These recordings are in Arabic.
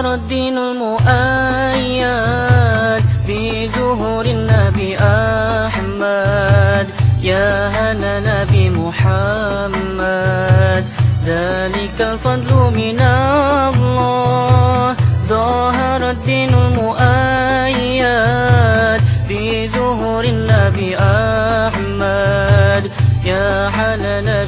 صار الدين مؤيد. ظهور النبي أحمد. يا هنا نبي محمد. ذلك الفضل من الله. ظهر الدين المؤيد في ظهور النبي أحمد. يا حنان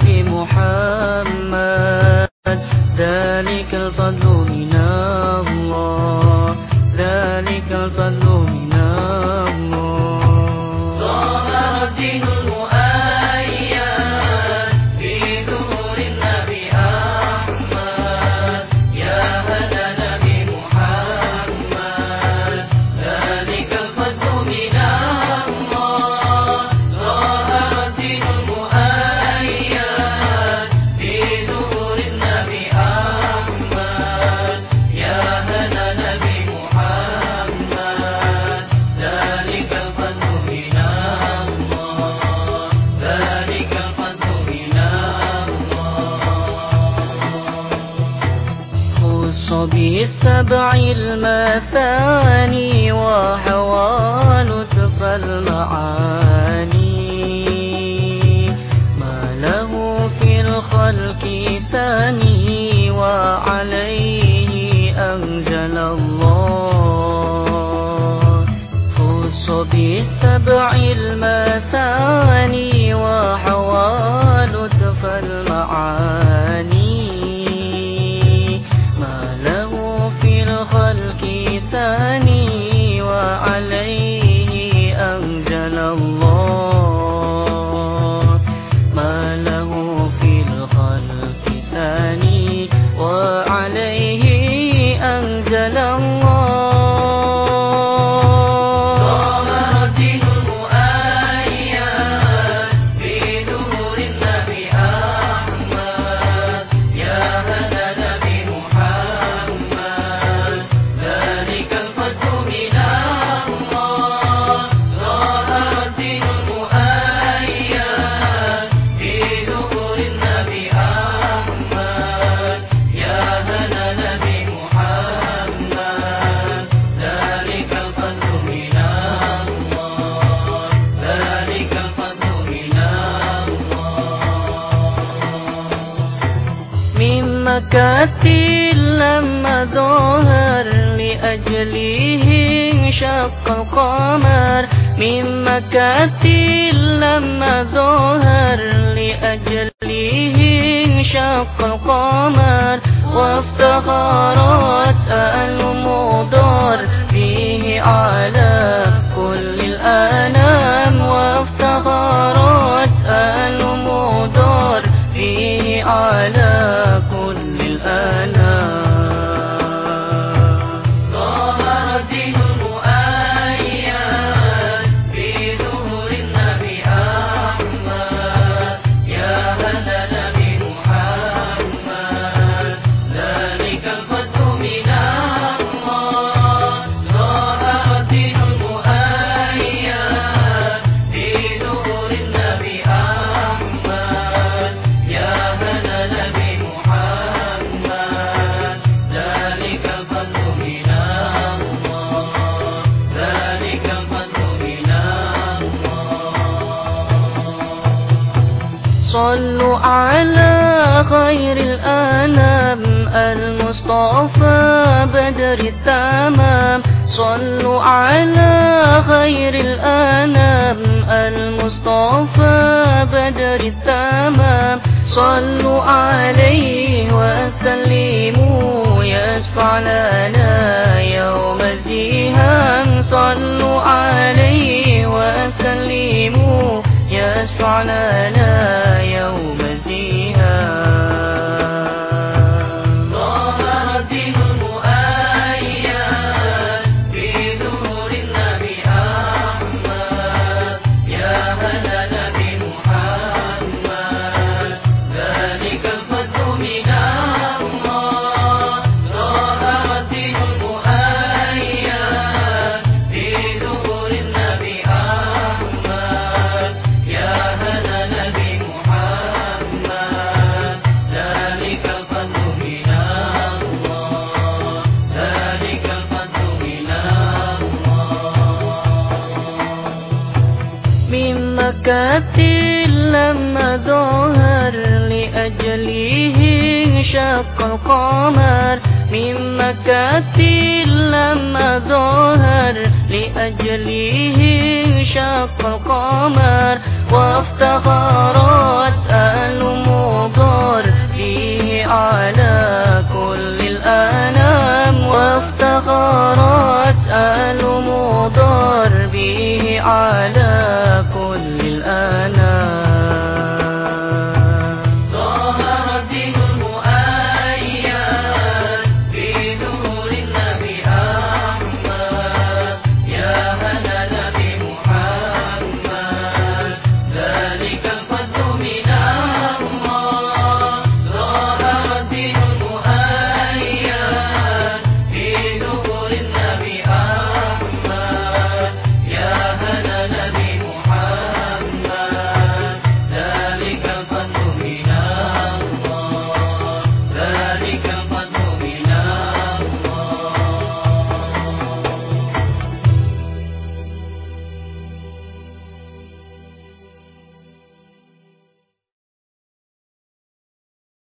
بالسبع المثاني وحوى لطف المعاني. ما له في الخلق ثاني وعليه أنزل الله. خص بالسبع المثاني مكة لما ظهر لأجله انشق القمر. من مكة لما ظهر لأجله انشق القمر. وافتخرت على خير الأنام. المصطفى بدر التمام. صلوا على خير الأنام. المصطفى بدر التمام. صلوا عليه وسلموا. يشفع لنا يوم الزهام صلوا عليه وسلموا. يشفع لنا يوم مكة لما ظهر لأجله انشق القمر. من مكة لما ظهر لأجله انشق القمر. وافتخرت أهل مضر فيه على كل الأنام. وافتخرت أهل مضر به على كل